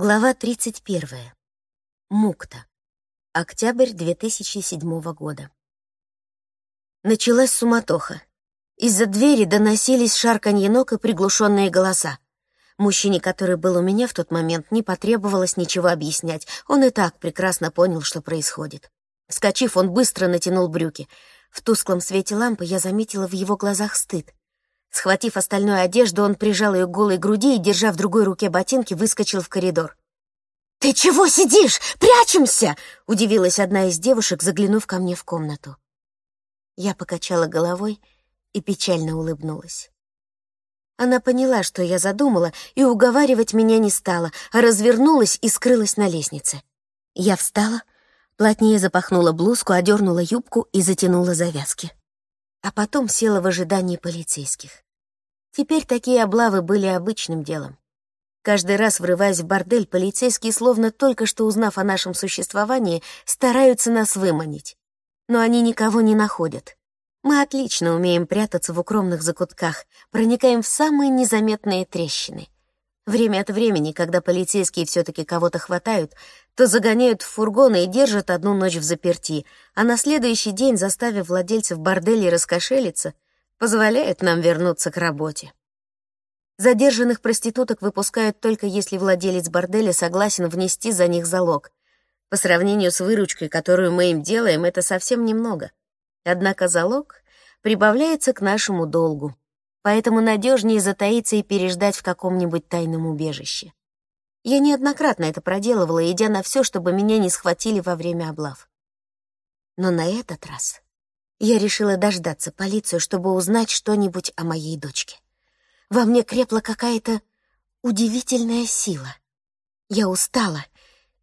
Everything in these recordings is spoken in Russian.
Глава 31. Мукта. Октябрь 2007 года. Началась суматоха. Из-за двери доносились шарканье ног и приглушенные голоса. Мужчине, который был у меня в тот момент, не потребовалось ничего объяснять. Он и так прекрасно понял, что происходит. Вскочив, он быстро натянул брюки. В тусклом свете лампы я заметила в его глазах стыд. Схватив остальную одежду, он прижал ее к голой груди и, держа в другой руке ботинки, выскочил в коридор. «Ты чего сидишь? Прячемся!» — удивилась одна из девушек, заглянув ко мне в комнату. Я покачала головой и печально улыбнулась. Она поняла, что я задумала, и уговаривать меня не стала, а развернулась и скрылась на лестнице. Я встала, плотнее запахнула блузку, одернула юбку и затянула завязки а потом села в ожидании полицейских. Теперь такие облавы были обычным делом. Каждый раз, врываясь в бордель, полицейские, словно только что узнав о нашем существовании, стараются нас выманить. Но они никого не находят. Мы отлично умеем прятаться в укромных закутках, проникаем в самые незаметные трещины — Время от времени, когда полицейские все-таки кого-то хватают, то загоняют в фургоны и держат одну ночь в заперти, а на следующий день, заставив владельцев борделей раскошелиться, позволяют нам вернуться к работе. Задержанных проституток выпускают только если владелец борделя согласен внести за них залог. По сравнению с выручкой, которую мы им делаем, это совсем немного. Однако залог прибавляется к нашему долгу поэтому надежнее затаиться и переждать в каком-нибудь тайном убежище. Я неоднократно это проделывала, идя на все, чтобы меня не схватили во время облав. Но на этот раз я решила дождаться полицию, чтобы узнать что-нибудь о моей дочке. Во мне крепла какая-то удивительная сила. Я устала,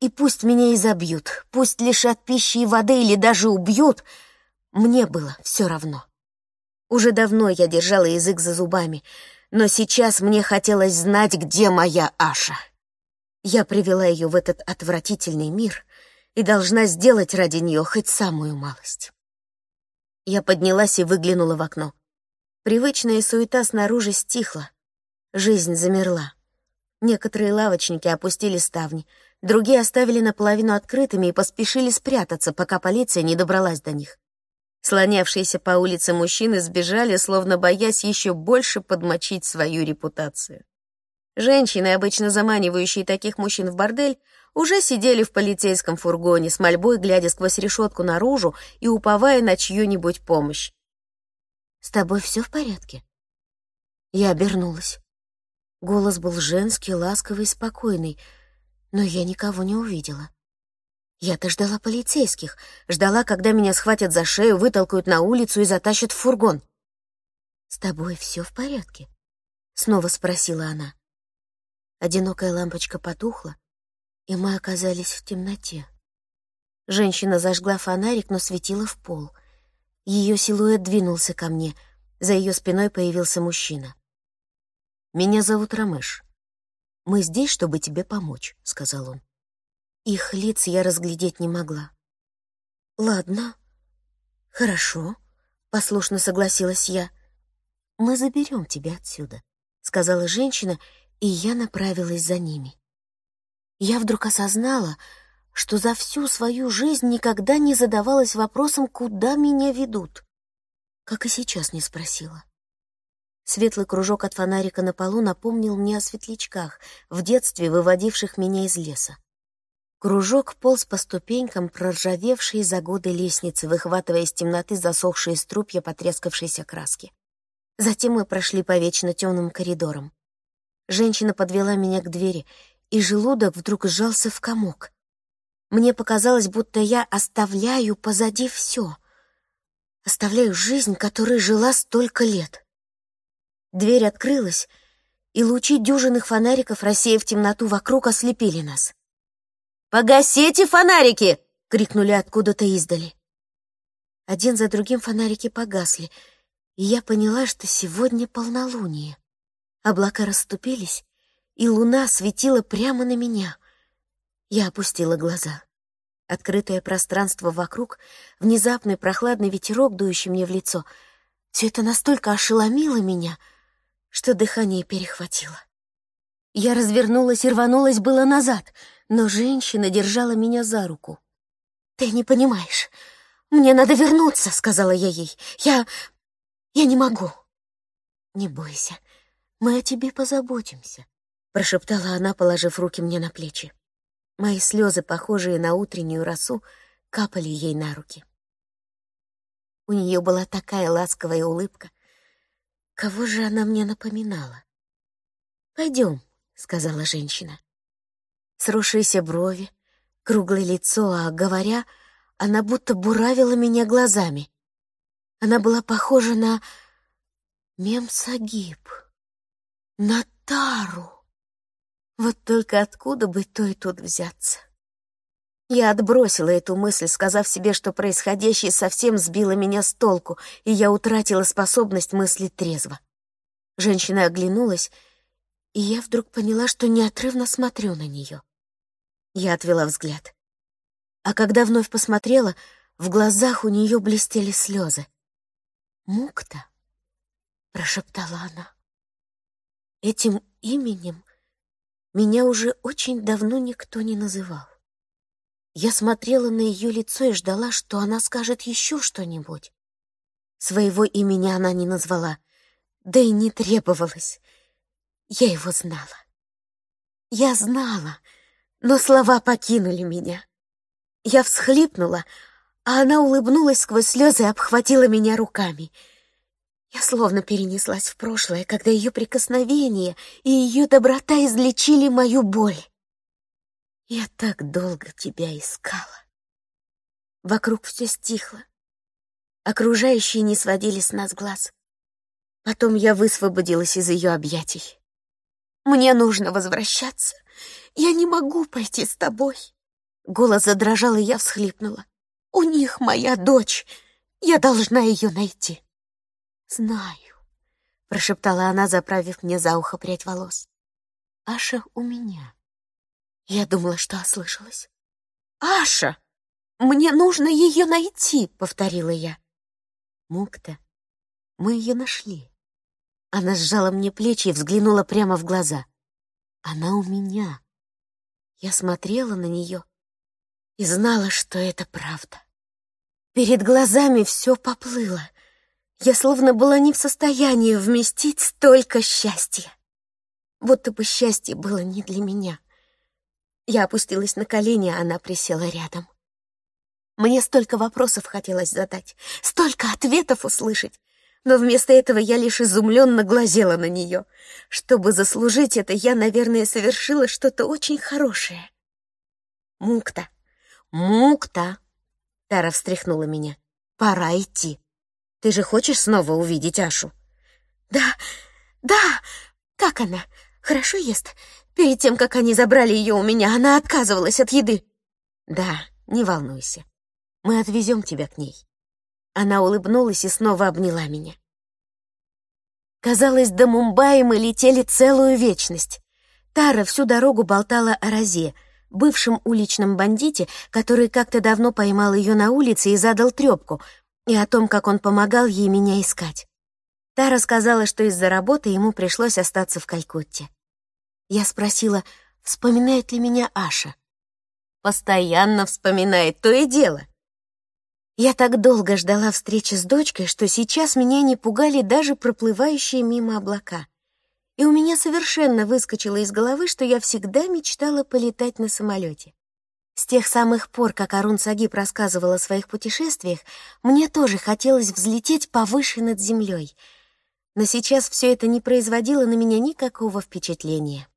и пусть меня изобьют, пусть лишат пищи и воды или даже убьют, мне было все равно. Уже давно я держала язык за зубами, но сейчас мне хотелось знать, где моя Аша. Я привела ее в этот отвратительный мир и должна сделать ради нее хоть самую малость. Я поднялась и выглянула в окно. Привычная суета снаружи стихла. Жизнь замерла. Некоторые лавочники опустили ставни, другие оставили наполовину открытыми и поспешили спрятаться, пока полиция не добралась до них. Слонявшиеся по улице мужчины сбежали, словно боясь еще больше подмочить свою репутацию. Женщины, обычно заманивающие таких мужчин в бордель, уже сидели в полицейском фургоне с мольбой, глядя сквозь решетку наружу и уповая на чью-нибудь помощь. «С тобой все в порядке?» Я обернулась. Голос был женский, ласковый спокойный, но я никого не увидела. Я-то ждала полицейских, ждала, когда меня схватят за шею, вытолкают на улицу и затащат в фургон. «С тобой все в порядке?» — снова спросила она. Одинокая лампочка потухла, и мы оказались в темноте. Женщина зажгла фонарик, но светила в пол. Ее силуэт двинулся ко мне, за ее спиной появился мужчина. «Меня зовут Рамеш. Мы здесь, чтобы тебе помочь», — сказал он. Их лиц я разглядеть не могла. «Ладно, хорошо», — послушно согласилась я. «Мы заберем тебя отсюда», — сказала женщина, и я направилась за ними. Я вдруг осознала, что за всю свою жизнь никогда не задавалась вопросом, куда меня ведут. Как и сейчас не спросила. Светлый кружок от фонарика на полу напомнил мне о светлячках, в детстве выводивших меня из леса. Кружок полз по ступенькам, проржавевшие за годы лестницы, выхватывая из темноты засохшие струпья потрескавшейся краски. Затем мы прошли по вечно темным коридорам. Женщина подвела меня к двери, и желудок вдруг сжался в комок. Мне показалось, будто я оставляю позади все. Оставляю жизнь, которой жила столько лет. Дверь открылась, и лучи дюжинных фонариков, рассеяв темноту вокруг, ослепили нас. «Погасите фонарики!» — крикнули откуда-то издали. Один за другим фонарики погасли, и я поняла, что сегодня полнолуние. Облака расступились, и луна светила прямо на меня. Я опустила глаза. Открытое пространство вокруг, внезапный прохладный ветерок, дующий мне в лицо — все это настолько ошеломило меня, что дыхание перехватило. Я развернулась и рванулась было назад, но женщина держала меня за руку. «Ты не понимаешь. Мне надо вернуться», — сказала я ей. «Я... я не могу». «Не бойся, мы о тебе позаботимся», — прошептала она, положив руки мне на плечи. Мои слезы, похожие на утреннюю росу, капали ей на руки. У нее была такая ласковая улыбка. Кого же она мне напоминала? «Пойдем», — сказала женщина. Сросшиеся брови, круглое лицо, а говоря, она будто буравила меня глазами. Она была похожа на Мемсагиб, на Тару. Вот только откуда бы той тут взяться? Я отбросила эту мысль, сказав себе, что происходящее совсем сбило меня с толку, и я утратила способность мыслить трезво. Женщина оглянулась, и я вдруг поняла, что неотрывно смотрю на нее. Я отвела взгляд. А когда вновь посмотрела, в глазах у нее блестели слезы. «Мукта», — прошептала она. Этим именем меня уже очень давно никто не называл. Я смотрела на ее лицо и ждала, что она скажет еще что-нибудь. Своего имени она не назвала, да и не требовалось. Я его знала. Я знала, но слова покинули меня. Я всхлипнула, а она улыбнулась сквозь слезы и обхватила меня руками. Я словно перенеслась в прошлое, когда ее прикосновение и ее доброта излечили мою боль. Я так долго тебя искала. Вокруг все стихло. Окружающие не сводили с нас глаз. Потом я высвободилась из ее объятий. Мне нужно возвращаться. Я не могу пойти с тобой. Голос задрожал, и я всхлипнула. У них моя дочь. Я должна ее найти. Знаю, прошептала она, заправив мне за ухо прядь волос. Аша у меня. Я думала, что ослышалась. «Аша! Мне нужно ее найти!» — повторила я. Мукта, мы ее нашли. Она сжала мне плечи и взглянула прямо в глаза. Она у меня. Я смотрела на нее и знала, что это правда. Перед глазами все поплыло. Я словно была не в состоянии вместить столько счастья. Будто бы счастье было не для меня. Я опустилась на колени, а она присела рядом. Мне столько вопросов хотелось задать, столько ответов услышать, но вместо этого я лишь изумленно глазела на нее. Чтобы заслужить это, я, наверное, совершила что-то очень хорошее. «Мукта! Мукта!» Тара встряхнула меня. «Пора идти. Ты же хочешь снова увидеть Ашу?» «Да, да! Как она? Хорошо ест? Перед тем, как они забрали ее у меня, она отказывалась от еды. Да, не волнуйся. Мы отвезем тебя к ней. Она улыбнулась и снова обняла меня. Казалось, до Мумбаи мы летели целую вечность. Тара всю дорогу болтала о Розе, бывшем уличном бандите, который как-то давно поймал ее на улице и задал трепку, и о том, как он помогал ей меня искать. Тара сказала, что из-за работы ему пришлось остаться в Калькутте. Я спросила, вспоминает ли меня Аша. Постоянно вспоминает, то и дело. Я так долго ждала встречи с дочкой, что сейчас меня не пугали даже проплывающие мимо облака. И у меня совершенно выскочило из головы, что я всегда мечтала полетать на самолете. С тех самых пор, как Арун Сагиб рассказывала о своих путешествиях, мне тоже хотелось взлететь повыше над землей. Но сейчас все это не производило на меня никакого впечатления.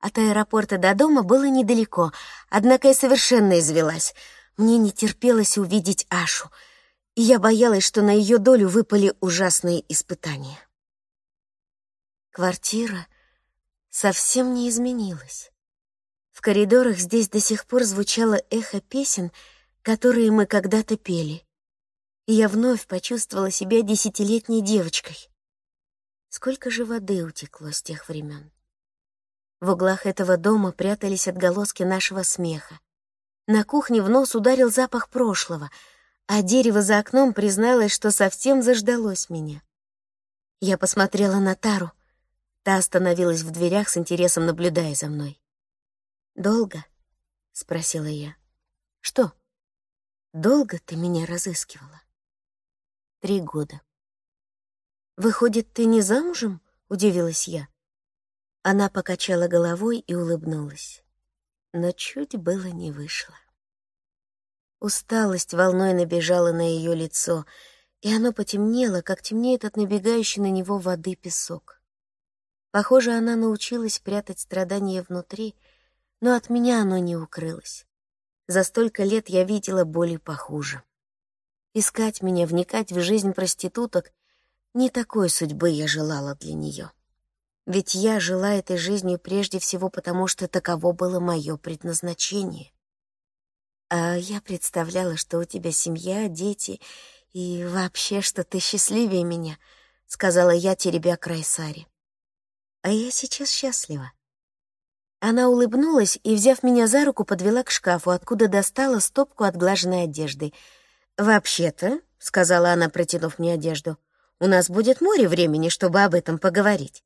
От аэропорта до дома было недалеко, однако я совершенно извелась. Мне не терпелось увидеть Ашу, и я боялась, что на ее долю выпали ужасные испытания. Квартира совсем не изменилась. В коридорах здесь до сих пор звучало эхо песен, которые мы когда-то пели. И я вновь почувствовала себя десятилетней девочкой. Сколько же воды утекло с тех времен. В углах этого дома прятались отголоски нашего смеха. На кухне в нос ударил запах прошлого, а дерево за окном призналось, что совсем заждалось меня. Я посмотрела на Тару. Та остановилась в дверях с интересом, наблюдая за мной. «Долго?» — спросила я. «Что? Долго ты меня разыскивала?» «Три года». «Выходит, ты не замужем?» — удивилась я. Она покачала головой и улыбнулась, но чуть было не вышло. Усталость волной набежала на ее лицо, и оно потемнело, как темнеет от набегающей на него воды песок. Похоже, она научилась прятать страдания внутри, но от меня оно не укрылось. За столько лет я видела боли похуже. Искать меня, вникать в жизнь проституток — не такой судьбы я желала для нее. Ведь я жила этой жизнью прежде всего потому, что таково было мое предназначение. А я представляла, что у тебя семья, дети и вообще, что ты счастливее меня, сказала я, теребя край сари. А я сейчас счастлива. Она улыбнулась и, взяв меня за руку, подвела к шкафу, откуда достала стопку отглаженной одежды. «Вообще-то», — сказала она, протянув мне одежду, — «у нас будет море времени, чтобы об этом поговорить.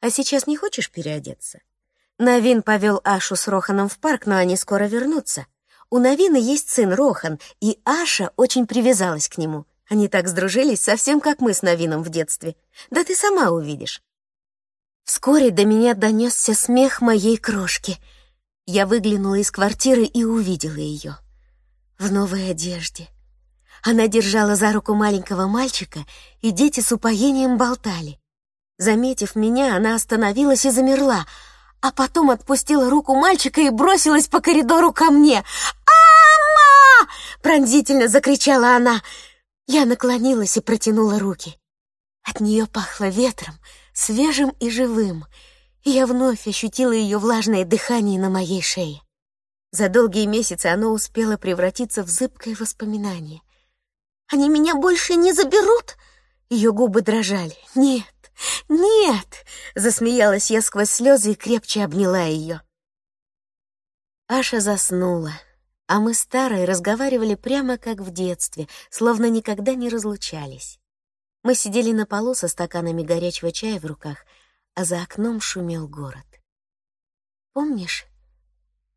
А сейчас не хочешь переодеться?» Навин повел Ашу с Роханом в парк, но они скоро вернутся. У Навины есть сын Рохан, и Аша очень привязалась к нему. Они так сдружились, совсем как мы с Навином в детстве. Да ты сама увидишь. Вскоре до меня донесся смех моей крошки. Я выглянула из квартиры и увидела ее. В новой одежде. Она держала за руку маленького мальчика, и дети с упоением болтали. Заметив меня, она остановилась и замерла — а потом отпустила руку мальчика и бросилась по коридору ко мне. «Ама!» — пронзительно закричала она. Я наклонилась и протянула руки. От нее пахло ветром, свежим и живым, и я вновь ощутила ее влажное дыхание на моей шее. За долгие месяцы оно успело превратиться в зыбкое воспоминание. «Они меня больше не заберут?» Ее губы дрожали. «Нет, «Нет!» — засмеялась я сквозь слезы и крепче обняла ее. Аша заснула, а мы старые разговаривали прямо как в детстве, словно никогда не разлучались. Мы сидели на полу со стаканами горячего чая в руках, а за окном шумел город. «Помнишь,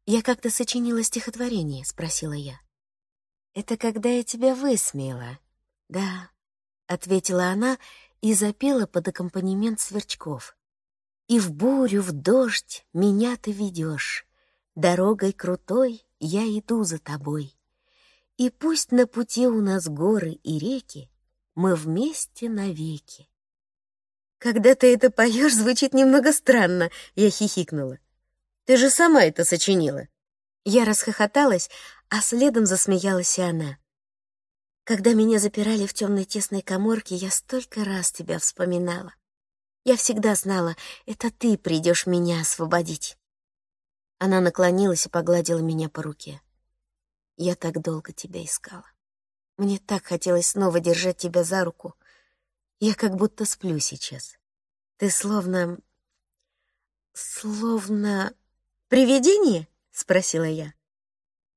я как-то сочинила стихотворение?» — спросила я. «Это когда я тебя высмеяла?» «Да», — ответила она и запела под аккомпанемент сверчков. «И в бурю, в дождь меня ты ведешь, дорогой крутой я иду за тобой. И пусть на пути у нас горы и реки, мы вместе навеки». «Когда ты это поешь, звучит немного странно», — я хихикнула. «Ты же сама это сочинила». Я расхохоталась, а следом засмеялась и она. Когда меня запирали в темной тесной коморке, я столько раз тебя вспоминала. Я всегда знала, это ты придешь меня освободить. Она наклонилась и погладила меня по руке. Я так долго тебя искала. Мне так хотелось снова держать тебя за руку. Я как будто сплю сейчас. Ты словно... словно... «Привидение?» — спросила я.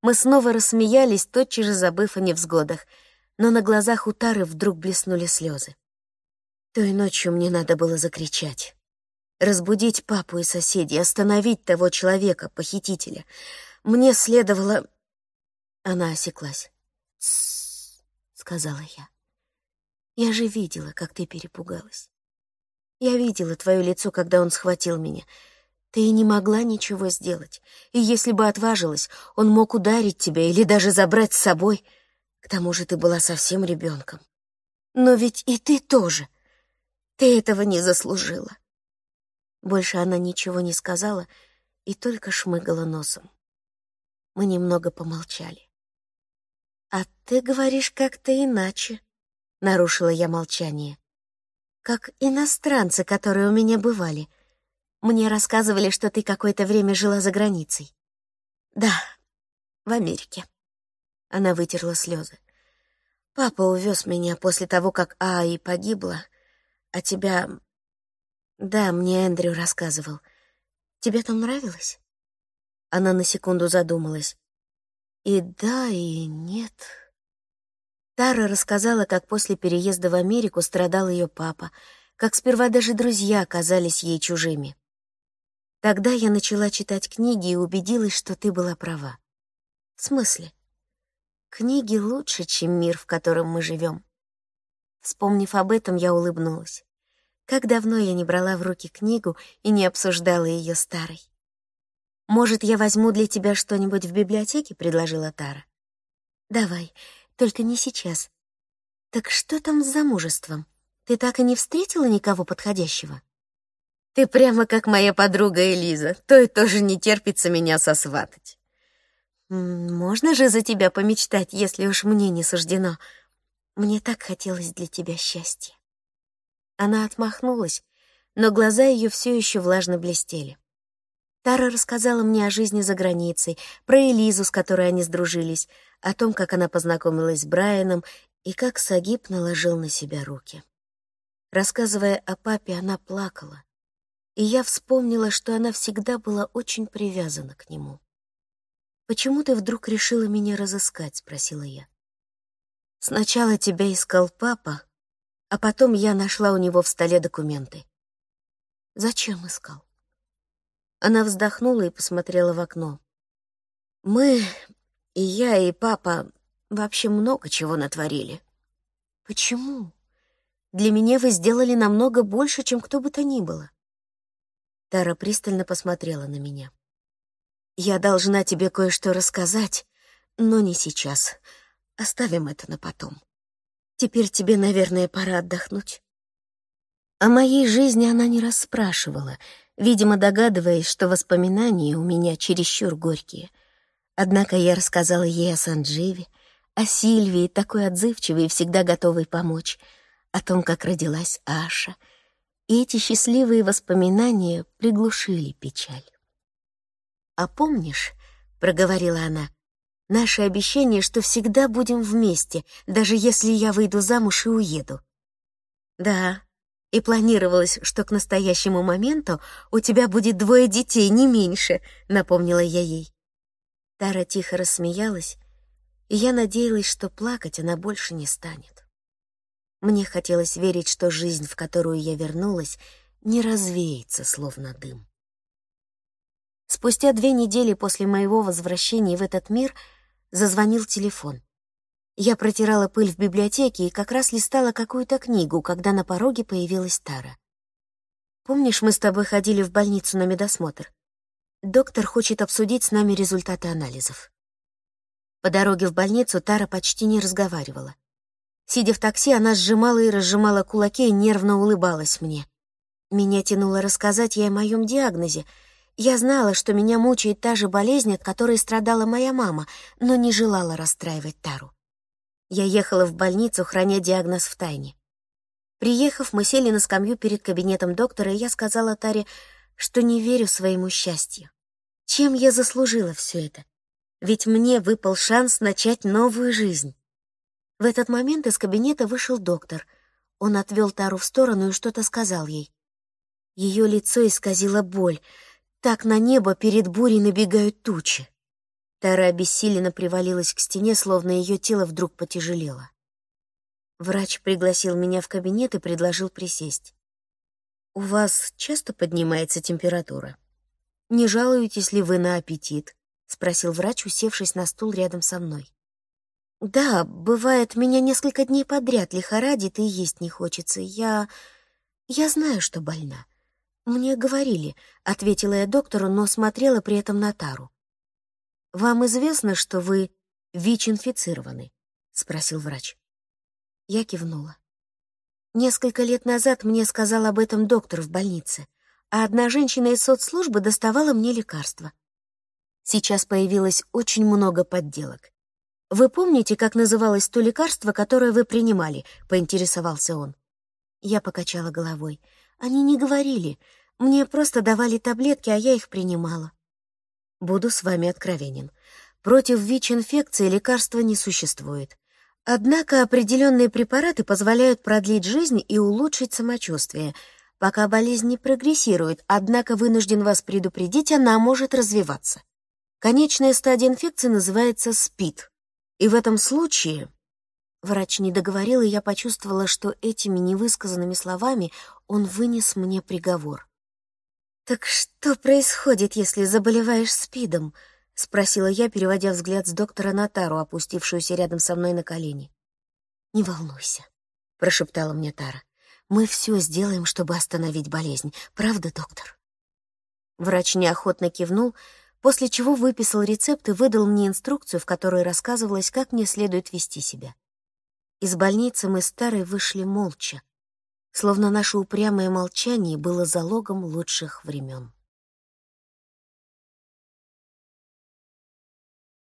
Мы снова рассмеялись, тотчас же забыв о невзгодах — но на глазах у Тары вдруг блеснули слезы. Той ночью мне надо было закричать. Разбудить папу и соседей, остановить того человека, похитителя. Мне следовало... Она осеклась. «Тссс», — сказала я. «Я же видела, как ты перепугалась. Я видела твое лицо, когда он схватил меня. Ты и не могла ничего сделать. И если бы отважилась, он мог ударить тебя или даже забрать с собой. К тому же ты была совсем ребенком. Но ведь и ты тоже. Ты этого не заслужила. Больше она ничего не сказала и только шмыгала носом. Мы немного помолчали. «А ты говоришь как-то иначе», — нарушила я молчание. «Как иностранцы, которые у меня бывали. Мне рассказывали, что ты какое-то время жила за границей». «Да, в Америке». Она вытерла слезы. «Папа увез меня после того, как Аи погибла, а тебя...» «Да, мне Эндрю рассказывал. Тебе там нравилось?» Она на секунду задумалась. «И да, и нет...» Тара рассказала, как после переезда в Америку страдал ее папа, как сперва даже друзья казались ей чужими. Тогда я начала читать книги и убедилась, что ты была права. В смысле? Книги лучше, чем мир, в котором мы живем. Вспомнив об этом, я улыбнулась. Как давно я не брала в руки книгу и не обсуждала ее старой. «Может, я возьму для тебя что-нибудь в библиотеке?» — предложила Тара. «Давай, только не сейчас. Так что там с замужеством? Ты так и не встретила никого подходящего?» «Ты прямо как моя подруга Элиза, то и тоже не терпится меня сосватать». «Можно же за тебя помечтать, если уж мне не суждено. Мне так хотелось для тебя счастья». Она отмахнулась, но глаза ее все еще влажно блестели. Тара рассказала мне о жизни за границей, про Элизу, с которой они сдружились, о том, как она познакомилась с Брайаном и как Сагиб наложил на себя руки. Рассказывая о папе, она плакала, и я вспомнила, что она всегда была очень привязана к нему. «Почему ты вдруг решила меня разыскать?» — спросила я. «Сначала тебя искал папа, а потом я нашла у него в столе документы». «Зачем искал?» Она вздохнула и посмотрела в окно. «Мы, и я, и папа, вообще много чего натворили». «Почему? Для меня вы сделали намного больше, чем кто бы то ни было». Тара пристально посмотрела на меня. «Я должна тебе кое-что рассказать, но не сейчас. Оставим это на потом. Теперь тебе, наверное, пора отдохнуть». О моей жизни она не расспрашивала, видимо, догадываясь, что воспоминания у меня чересчур горькие. Однако я рассказала ей о Сандживе, о Сильвии, такой отзывчивой и всегда готовой помочь, о том, как родилась Аша. И эти счастливые воспоминания приглушили печаль. «А помнишь, — проговорила она, — наше обещание, что всегда будем вместе, даже если я выйду замуж и уеду?» «Да, и планировалось, что к настоящему моменту у тебя будет двое детей, не меньше», — напомнила я ей. Тара тихо рассмеялась, и я надеялась, что плакать она больше не станет. Мне хотелось верить, что жизнь, в которую я вернулась, не развеется, словно дым. Спустя две недели после моего возвращения в этот мир зазвонил телефон. Я протирала пыль в библиотеке и как раз листала какую-то книгу, когда на пороге появилась Тара. «Помнишь, мы с тобой ходили в больницу на медосмотр? Доктор хочет обсудить с нами результаты анализов». По дороге в больницу Тара почти не разговаривала. Сидя в такси, она сжимала и разжимала кулаки и нервно улыбалась мне. Меня тянуло рассказать ей о моем диагнозе. Я знала, что меня мучает та же болезнь, от которой страдала моя мама, но не желала расстраивать Тару. Я ехала в больницу, храня диагноз в тайне. Приехав, мы сели на скамью перед кабинетом доктора, и я сказала Таре, что не верю своему счастью. Чем я заслужила все это? Ведь мне выпал шанс начать новую жизнь. В этот момент из кабинета вышел доктор. Он отвел Тару в сторону и что-то сказал ей. Ее лицо исказило боль. Так на небо перед бурей набегают тучи. Тара обессиленно привалилась к стене, словно ее тело вдруг потяжелело. Врач пригласил меня в кабинет и предложил присесть. «У вас часто поднимается температура? Не жалуетесь ли вы на аппетит?» — спросил врач, усевшись на стул рядом со мной. «Да, бывает, меня несколько дней подряд лихорадит и есть не хочется. Я... я знаю, что больна. Мне говорили», — ответила я доктору, но смотрела при этом на Тару. «Вам известно, что вы ВИЧ-инфицированы?» — спросил врач. Я кивнула. Несколько лет назад мне сказал об этом доктор в больнице, а одна женщина из соцслужбы доставала мне лекарства. Сейчас появилось очень много подделок. «Вы помните, как называлось то лекарство, которое вы принимали?» — поинтересовался он. Я покачала головой. Они не говорили. Мне просто давали таблетки, а я их принимала. Буду с вами откровенен. Против ВИЧ-инфекции лекарства не существует. Однако определенные препараты позволяют продлить жизнь и улучшить самочувствие, пока болезнь не прогрессирует, однако вынужден вас предупредить, она может развиваться. Конечная стадия инфекции называется СПИД. И в этом случае Врач не договорил, и я почувствовала, что этими невысказанными словами он вынес мне приговор. «Так что происходит, если заболеваешь СПИДом?» — спросила я, переводя взгляд с доктора на Тару, опустившуюся рядом со мной на колени. «Не волнуйся», — прошептала мне Тара. «Мы все сделаем, чтобы остановить болезнь. Правда, доктор?» Врач неохотно кивнул, после чего выписал рецепт и выдал мне инструкцию, в которой рассказывалось, как мне следует вести себя. Из больницы мы с Тарой вышли молча, словно наше упрямое молчание было залогом лучших времен.